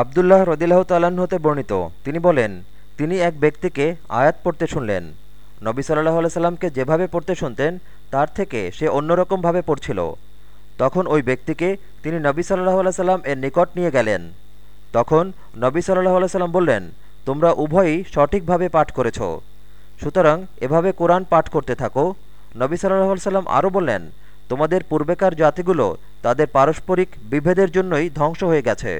আবদুল্লাহ রদিল্লাহ তাল্লাহ্ন হতে বর্ণিত। তিনি বলেন, তিনি এক ব্যক্তিকে আয়াত পড়তে শুনলেন। নবী সাল্লাহ সাল্লামকে যেভাবে পড়তে শুনতেন, তার থেকে সে অন্যরকমভাবে পড়ছিল। তখন ওই ব্যক্তিকে তিনি নবী সাল্লাহ সাল্লাম এর নিকট নিয়ে গেলেন। তখন নবী সাল্লাহ সাল্লাম বললেন, তোমরা উভয়ই সঠিকভাবে পাঠ করেছ। সুতরাং এভাবে কোরআন পাঠ করতে থাকো। নবী সাল্লাহ সাল্লাম আরও বললেন, তোমাদের পূর্বেকার জাতিগুলো তাদের পারস্পরিক বিভেদের জন্যই ধ্বংস হয়ে গেছে।